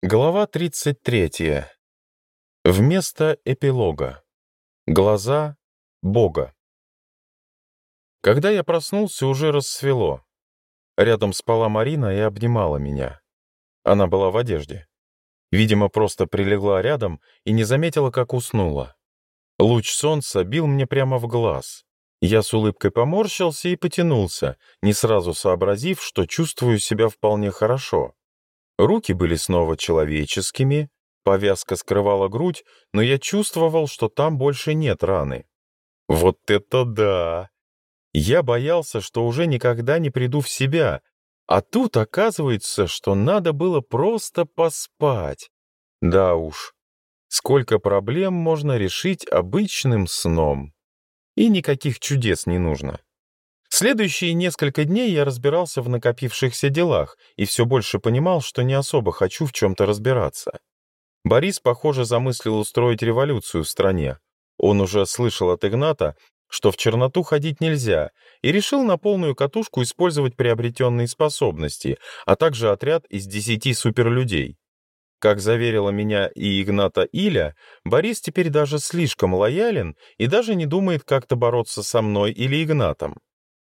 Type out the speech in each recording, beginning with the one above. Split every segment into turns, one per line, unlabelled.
Глава 33. Вместо эпилога. Глаза Бога. Когда я проснулся, уже рассвело. Рядом спала Марина и обнимала меня. Она была в одежде. Видимо, просто прилегла рядом и не заметила, как уснула. Луч солнца бил мне прямо в глаз. Я с улыбкой поморщился и потянулся, не сразу сообразив, что чувствую себя вполне хорошо. Руки были снова человеческими, повязка скрывала грудь, но я чувствовал, что там больше нет раны. Вот это да! Я боялся, что уже никогда не приду в себя, а тут оказывается, что надо было просто поспать. Да уж, сколько проблем можно решить обычным сном. И никаких чудес не нужно. Следующие несколько дней я разбирался в накопившихся делах и все больше понимал, что не особо хочу в чем-то разбираться. Борис, похоже, замыслил устроить революцию в стране. Он уже слышал от Игната, что в черноту ходить нельзя, и решил на полную катушку использовать приобретенные способности, а также отряд из 10 суперлюдей. Как заверила меня и Игната Иля, Борис теперь даже слишком лоялен и даже не думает как-то бороться со мной или Игнатом.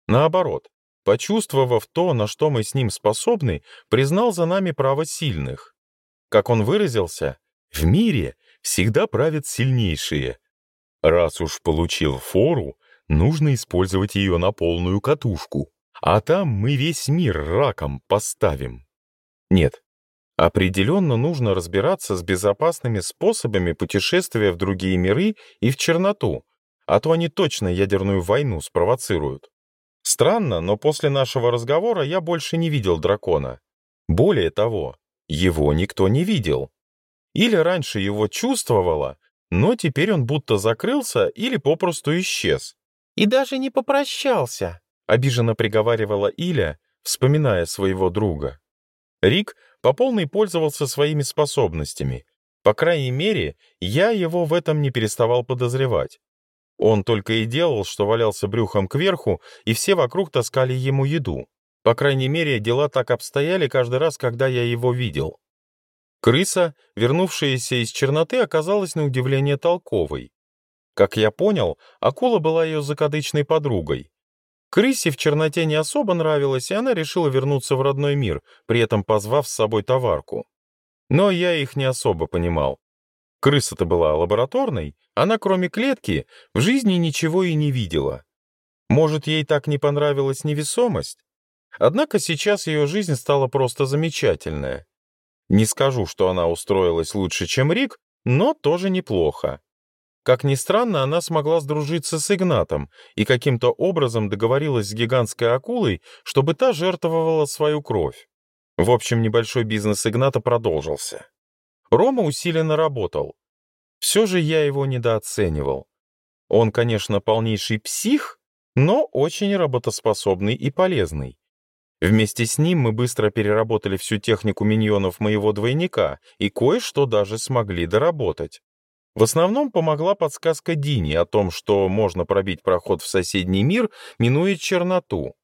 Наоборот, почувствовав то, на что мы с ним способны, признал за нами право сильных. Как он выразился, в мире всегда правят сильнейшие. Раз уж получил фору, нужно использовать ее на полную катушку. А там мы весь мир раком поставим. Нет, определенно нужно разбираться с безопасными способами путешествия в другие миры и в черноту, а то они точно ядерную войну спровоцируют. Странно, но после нашего разговора я больше не видел дракона. Более того, его никто не видел. Или раньше его чувствовало, но теперь он будто закрылся или попросту исчез. «И даже не попрощался», — обиженно приговаривала Иля, вспоминая своего друга. Рик по полной пользовался своими способностями. По крайней мере, я его в этом не переставал подозревать. Он только и делал, что валялся брюхом кверху, и все вокруг таскали ему еду. По крайней мере, дела так обстояли каждый раз, когда я его видел. Крыса, вернувшаяся из черноты, оказалась на удивление толковой. Как я понял, акула была ее закадычной подругой. Крысе в черноте не особо нравилось, и она решила вернуться в родной мир, при этом позвав с собой товарку. Но я их не особо понимал. Крыса-то была лабораторной, она кроме клетки в жизни ничего и не видела. Может, ей так не понравилась невесомость? Однако сейчас ее жизнь стала просто замечательная. Не скажу, что она устроилась лучше, чем Рик, но тоже неплохо. Как ни странно, она смогла сдружиться с Игнатом и каким-то образом договорилась с гигантской акулой, чтобы та жертвовала свою кровь. В общем, небольшой бизнес Игната продолжился. Рома усиленно работал. Все же я его недооценивал. Он, конечно, полнейший псих, но очень работоспособный и полезный. Вместе с ним мы быстро переработали всю технику миньонов моего двойника и кое-что даже смогли доработать. В основном помогла подсказка Дини о том, что можно пробить проход в соседний мир, минуя черноту.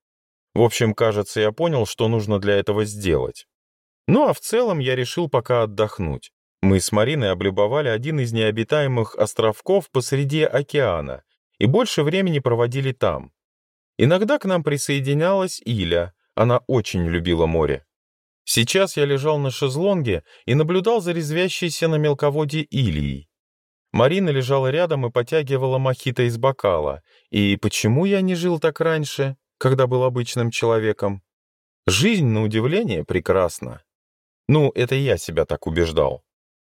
В общем, кажется, я понял, что нужно для этого сделать. Ну а в целом я решил пока отдохнуть. Мы с Мариной облюбовали один из необитаемых островков посреди океана и больше времени проводили там. Иногда к нам присоединялась Иля, она очень любила море. Сейчас я лежал на шезлонге и наблюдал за резвящейся на мелководье Ильей. Марина лежала рядом и потягивала мохито из бокала. И почему я не жил так раньше, когда был обычным человеком? Жизнь, на удивление, прекрасна. Ну, это я себя так убеждал.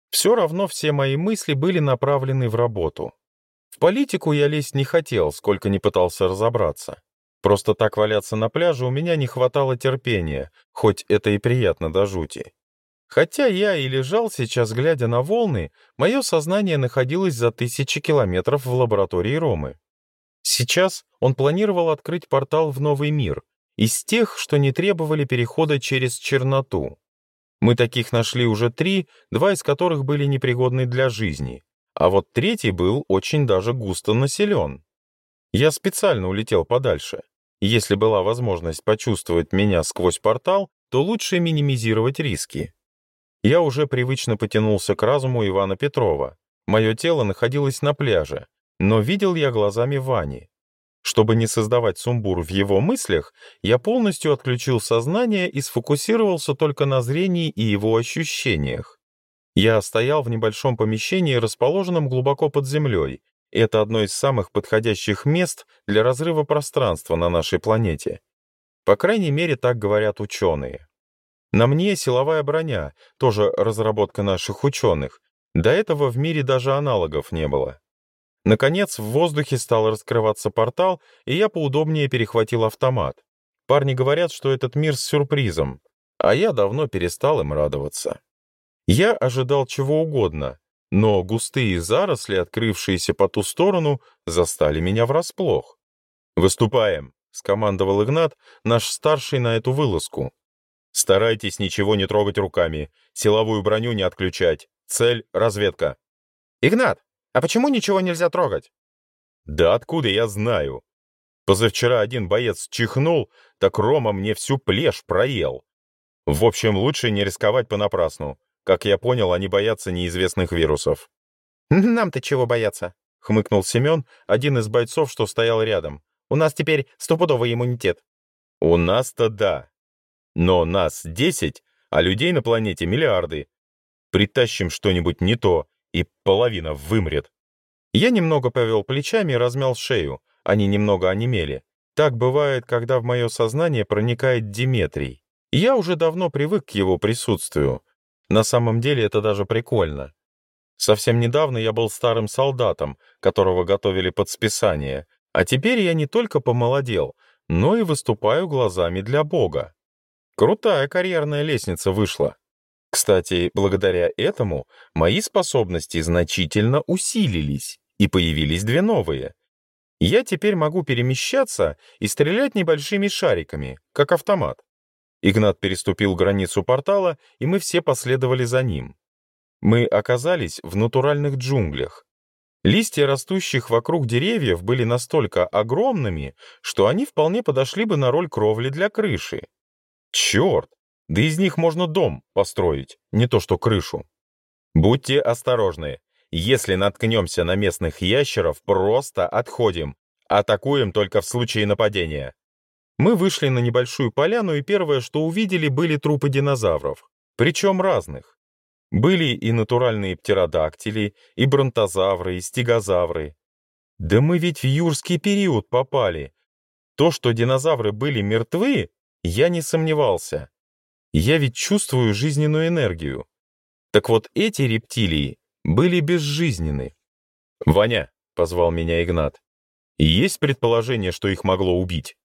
Все равно все мои мысли были направлены в работу. В политику я лезть не хотел, сколько не пытался разобраться. Просто так валяться на пляже у меня не хватало терпения, хоть это и приятно до жути. Хотя я и лежал сейчас, глядя на волны, мое сознание находилось за тысячи километров в лаборатории Ромы. Сейчас он планировал открыть портал в новый мир, из тех, что не требовали перехода через черноту. Мы таких нашли уже три, два из которых были непригодны для жизни, а вот третий был очень даже густо населен. Я специально улетел подальше. Если была возможность почувствовать меня сквозь портал, то лучше минимизировать риски. Я уже привычно потянулся к разуму Ивана Петрова. Мое тело находилось на пляже, но видел я глазами Вани. Чтобы не создавать сумбур в его мыслях, я полностью отключил сознание и сфокусировался только на зрении и его ощущениях. Я стоял в небольшом помещении, расположенном глубоко под землей. Это одно из самых подходящих мест для разрыва пространства на нашей планете. По крайней мере, так говорят ученые. На мне силовая броня, тоже разработка наших ученых. До этого в мире даже аналогов не было. Наконец, в воздухе стал раскрываться портал, и я поудобнее перехватил автомат. Парни говорят, что этот мир с сюрпризом, а я давно перестал им радоваться. Я ожидал чего угодно, но густые заросли, открывшиеся по ту сторону, застали меня врасплох. «Выступаем», — скомандовал Игнат, наш старший на эту вылазку. «Старайтесь ничего не трогать руками, силовую броню не отключать. Цель — разведка».
«Игнат, а почему ничего нельзя трогать?»
«Да откуда я знаю? Позавчера один боец чихнул, так Рома мне всю плешь проел. В общем, лучше не рисковать понапрасну. Как я понял, они боятся неизвестных вирусов».
«Нам-то чего бояться?» — хмыкнул Семен, один из бойцов, что стоял рядом. «У нас теперь стопудовый иммунитет».
«У нас-то да. Но нас десять, а людей на планете миллиарды. Притащим что-нибудь не то, и половина вымрет. Я немного повел плечами и размял шею, они немного онемели. Так бывает, когда в мое сознание проникает Диметрий. Я уже давно привык к его присутствию. На самом деле это даже прикольно. Совсем недавно я был старым солдатом, которого готовили под списание, а теперь я не только помолодел, но и выступаю глазами для Бога. Крутая карьерная лестница вышла. Кстати, благодаря этому мои способности значительно усилились, и появились две новые. Я теперь могу перемещаться и стрелять небольшими шариками, как автомат. Игнат переступил границу портала, и мы все последовали за ним. Мы оказались в натуральных джунглях. Листья растущих вокруг деревьев были настолько огромными, что они вполне подошли бы на роль кровли для крыши. Черт, да из них можно дом построить, не то что крышу. Будьте осторожны. Если наткнемся на местных ящеров, просто отходим. Атакуем только в случае нападения. Мы вышли на небольшую поляну, и первое, что увидели, были трупы динозавров. Причем разных. Были и натуральные птеродактили, и бронтозавры, и стегозавры. Да мы ведь в юрский период попали. То, что динозавры были мертвы, я не сомневался. Я ведь чувствую жизненную энергию. Так вот эти рептилии были безжизненны. «Ваня», — позвал меня Игнат, — «есть предположение, что их могло убить?»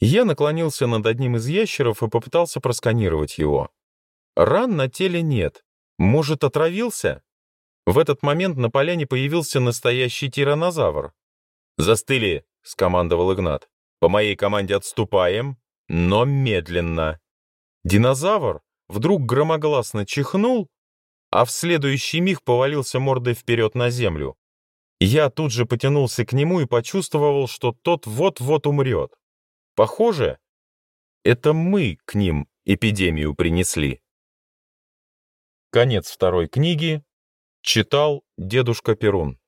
Я наклонился над одним из ящеров и попытался просканировать его. Ран на теле нет. Может, отравился? В этот момент на поляне появился настоящий тиранозавр. «Застыли», — скомандовал Игнат. «По моей команде отступаем, но медленно». Динозавр вдруг громогласно чихнул, а в следующий миг повалился мордой вперед на землю. Я тут же потянулся к нему и почувствовал, что тот вот-вот умрет. Похоже, это мы к ним эпидемию принесли. Конец второй книги. Читал дедушка Перун.